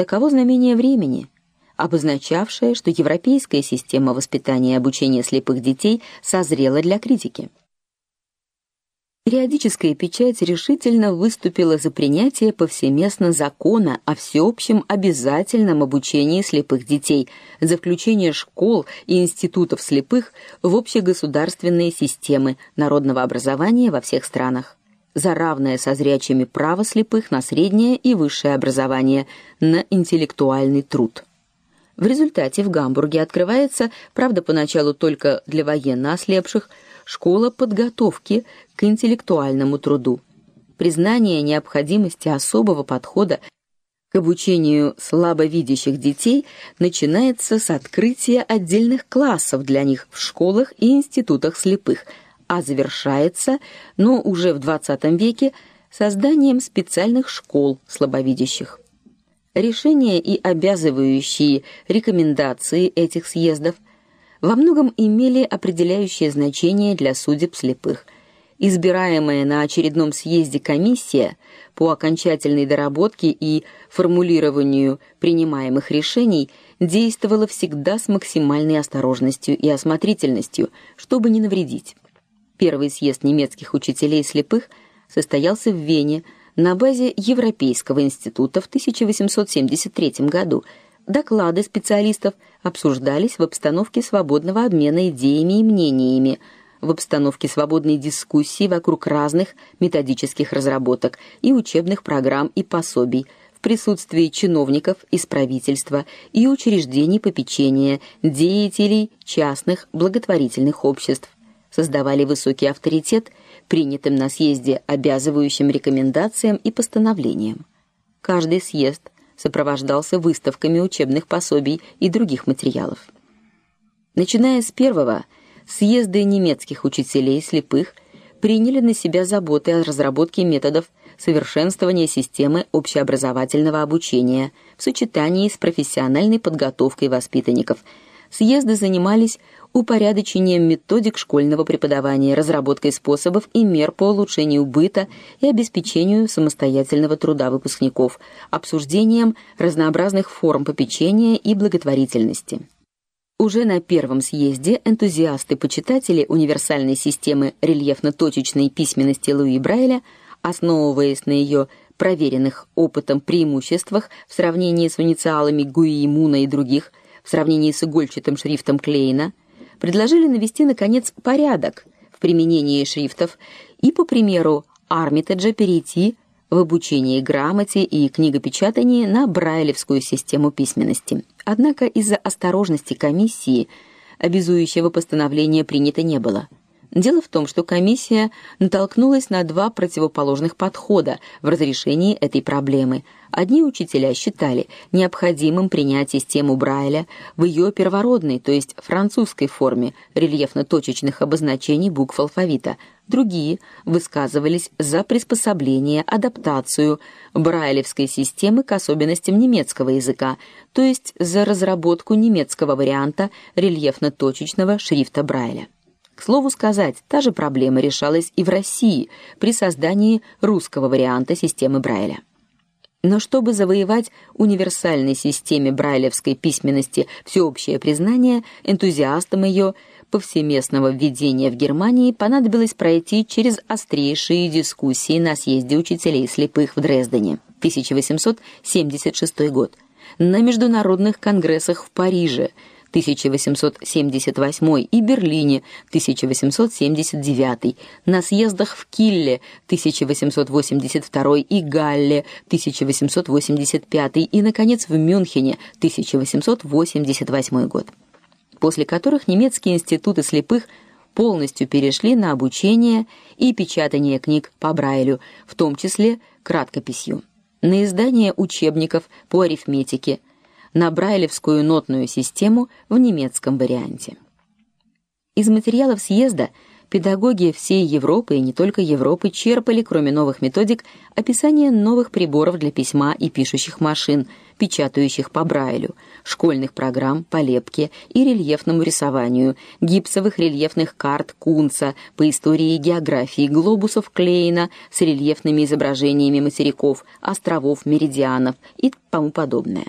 Таково знамение времени, обозначавшее, что европейская система воспитания и обучения слепых детей созрела для критики. Периодическая печать решительно выступила за принятие повсеместно закона о всеобщем обязательном обучении слепых детей, за включение школ и институтов слепых в общегосударственные системы народного образования во всех странах, за равное со зрячими право слепых на среднее и высшее образование, на интеллектуальный труд. В результате в Гамбурге открывается, правда, поначалу только для военно ослепших, школа подготовки к интеллектуальному труду. Признание необходимости особого подхода к обучению слабовидящих детей начинается с открытия отдельных классов для них в школах и институтах слепых, а завершается, но уже в XX веке, созданием специальных школ слабовидящих. Решения и обязывающие рекомендации этих съездов – во многом имели определяющее значение для судеб слепых. Избираемая на очередном съезде комиссия по окончательной доработке и формулированию принимаемых решений действовала всегда с максимальной осторожностью и осмотрительностью, чтобы не навредить. Первый съезд немецких учителей слепых состоялся в Вене на базе Европейского института в 1873 году – Доклады специалистов обсуждались в обстановке свободного обмена идеями и мнениями, в обстановке свободной дискуссии вокруг разных методических разработок и учебных программ и пособий, в присутствии чиновников из правительства и учреждений попечения, деятелей частных благотворительных обществ, создавали высокий авторитет принятым на съезде обязывающим рекомендациям и постановлениям. Каждый съезд сопровождался выставками учебных пособий и других материалов. Начиная с первого, съезды немецких учителей слепых приняли на себя заботы о разработке методов совершенствования системы общеобразовательного обучения в сочетании с профессиональной подготовкой воспитанников. Съезды занимались упорядочением методик школьного преподавания, разработкой способов и мер по улучшению быта и обеспечению самостоятельного труда выпускников, обсуждением разнообразных форм попечения и благотворительности. Уже на первом съезде энтузиасты-почитатели универсальной системы рельефно-точечной письменности Луи Брайля, основываясь на ее проверенных опытом преимуществах в сравнении с инициалами Гуи Муна и других, в сравнении с игольчатым шрифтом Клейна, предложили навести наконец порядок в применении шрифтов и по примеру Армитеджа перейти в обучении грамоте и книгопечатании на брайлевскую систему письменности. Однако из-за осторожности комиссии обязующего постановления принято не было. Дело в том, что комиссия натолкнулась на два противоположных подхода в разрешении этой проблемы. Одни учителя считали необходимым принять систему Брайля в ее первородной, то есть французской форме рельефно-точечных обозначений букв алфавита. Другие высказывались за приспособление, адаптацию брайлевской системы к особенностям немецкого языка, то есть за разработку немецкого варианта рельефно-точечного шрифта Брайля. К слову сказать, та же проблема решалась и в России при создании русского варианта системы Брайля. Но чтобы завоевать универсальной системе брайлевской письменности всеобщее признание, энтузиастам ее повсеместного введения в Германии понадобилось пройти через острейшие дискуссии на съезде учителей слепых в Дрездене 1876 год, на международных конгрессах в Париже 1878 и Берлине 1879, на съездах в Килле 1882 и Галле 1885 и наконец в Мюнхене 1888 год. После которых немецкие институты слепых полностью перешли на обучение и печатание книг по Брайлю, в том числе краткописью, на издание учебников по арифметике, на брайлевскую нотную систему в немецком варианте. Из материалов съезда Педагоги всей Европы и не только Европы черпали, кроме новых методик, описание новых приборов для письма и пишущих машин, печатающих по Брайлю, школьных программ по лепке и рельефному рисованию, гипсовых рельефных карт Кунца по истории и географии, глобусов Клейна с рельефными изображениями материков, островов, меридианов и тому подобное.